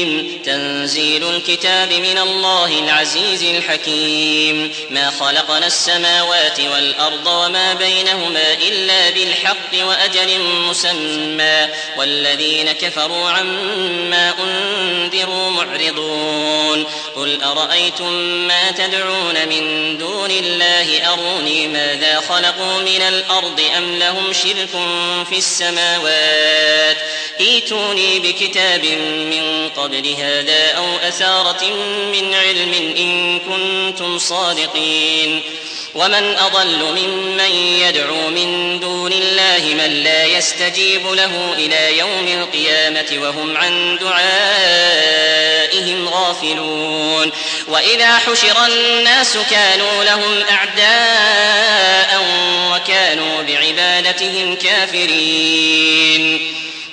حاميم تنزيل الكتاب من الله العزيز الحكيم. ما خلقنا السماوات والأرض وما بينهما إلا بالحق وأجل مسمى. والذين كفروا عما أنذروا معرضون. قل أرأيتم ما تدعون من دون الله؟ أروني ماذا خلقوا من الأرض أم لهم شرك في السماوات؟ ائتوني بكتاب من قبل هذا أو أثارة من علم إن كنتم صادقين. ومن أضل ممن يدعو من دون الله من لا يستجيب له إلى يوم القيامة وهم عن دعائهم غافلون. وإذا حشر الناس كانوا لهم أعداء وكانوا بعبادتهم كافرين.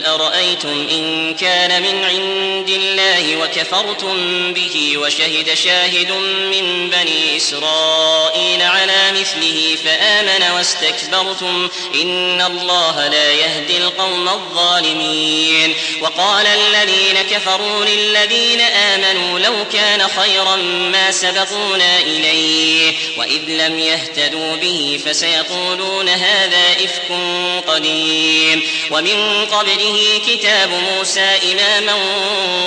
قل أرأيتم إن كان من عند الله وكفرتم به وشهد شاهد من بني إسرائيل على مثله فآمن واستكبرتم إن الله لا يهدي القوم الظالمين وقال الذين كفروا للذين آمنوا لو كان خيرا ما سبقونا إليه وإذ لم يهتدوا به فسيقولون هذا إفك قديم ومن قبله كتاب موسى إماما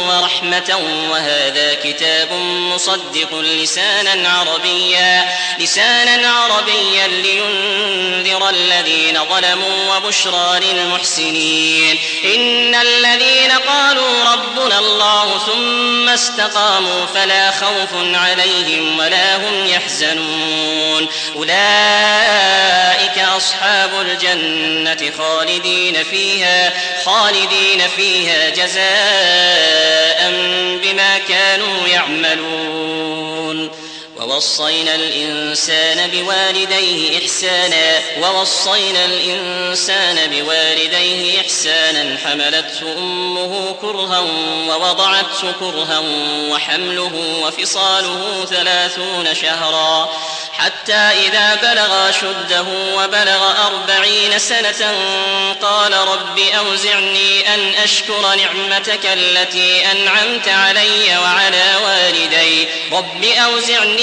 ورحمة وهذا كتاب مصدق لسانا عربيا لسانا عربيا لينذر الذين ظلموا وبشرى للمحسنين. إن الذين قالوا ربنا الله ثم استقاموا فلا خوف عليهم ولا هم يحزنون. أولئك أصحاب الجنة خالدين فيها خالدين فيها جزاء بما كانوا يعملون. ووصينا الإنسان بوالديه إحسانا ووصينا الإنسان بوالديه إحسانا حملته أمه كرها ووضعته كرها وحمله وفصاله ثلاثون شهرا. حتى إذا بلغ شده وبلغ أربعين سنة قال رب أوزعني أن أشكر نعمتك التي أنعمت علي وعلى والدي. رب أوزعني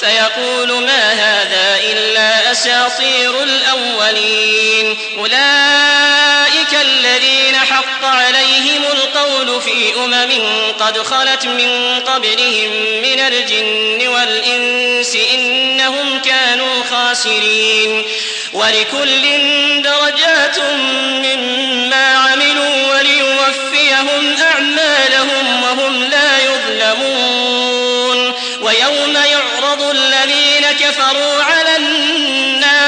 فيقول ما هذا إلا أساطير الأولين. أولئك الذين حق عليهم القول في أمم قد خلت من قبلهم من الجن والإنس إنهم كانوا خاسرين. ولكل درجات مما عملوا وليوفيهم أعمالهم وهم لا يظلمون. ويوم كفروا على النار.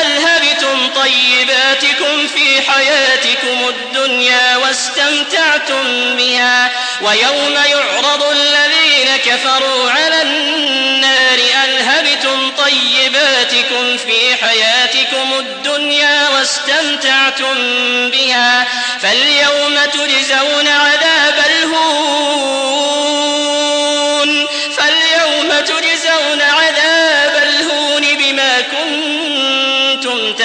أذهبتم طيباتكم في حياتكم الدنيا واستمتعتم بها؟ ويوم يعرض الذين كفروا على النار. أذهبتم طيباتكم في حياتكم الدنيا واستمتعتم بها؟ فاليوم تجزون عذاب الهون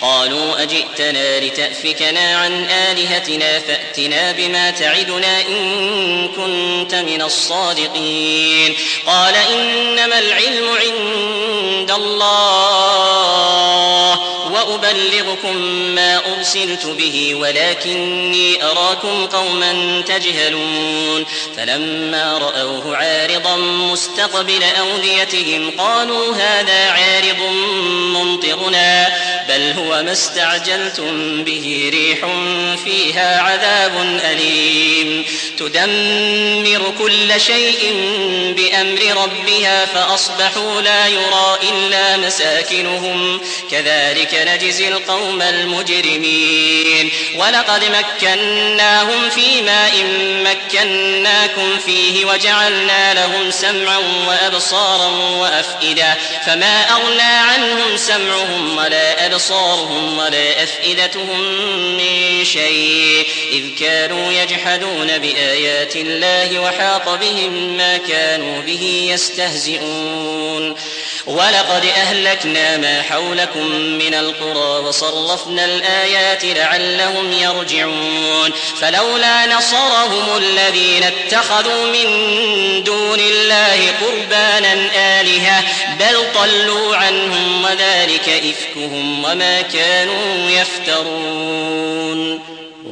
قالوا أجئتنا لتأفكنا عن آلهتنا فأتنا بما تعدنا إن كنت من الصادقين. قال إنما العلم عند الله وأبلغكم ما أرسلت به ولكني أراكم قوما تجهلون. فلما رأوه عارضا مستقبل أوديتهم قالوا هذا عارض ممطرنا. بل هو ما استعجلتم به ريح فيها عذاب أليم تدمر كل شيء بأمر ربها فأصبحوا لا يرى إلا مساكنهم كذلك نجزي القوم المجرمين ولقد مكناهم في ماء مكناكم فيه وجعلنا لهم سمعا وأبصارا وأفئدة فما أغنى عنهم سمعهم ولا أبصارهم ولا أفئدتهم من شيء. إذ كانوا يجحدون بآيات الله وحاق بهم ما كانوا به يستهزئون. ولقد أهلكنا ما حولكم من القرى وصرفنا الآيات لعلهم يرجعون. فلولا نصرهم الذين اتخذوا من دون الله قربانا آلهة بل ضلوا عنهم وذلك إفكهم وما كانوا يفترون.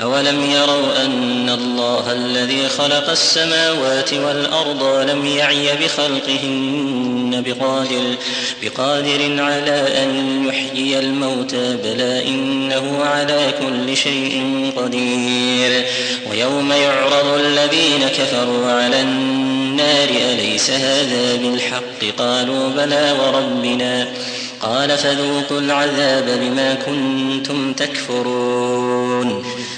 أولم يروا أن الله الذي خلق السماوات والأرض لم يعي بخلقهن بقادر, بقادر على أن يحيي الموتى بلى إنه على كل شيء قدير. ويوم يعرض الذين كفروا على النار أليس هذا بالحق؟ قالوا بلى وربنا. قال فذوقوا العذاب بما كنتم تكفرون.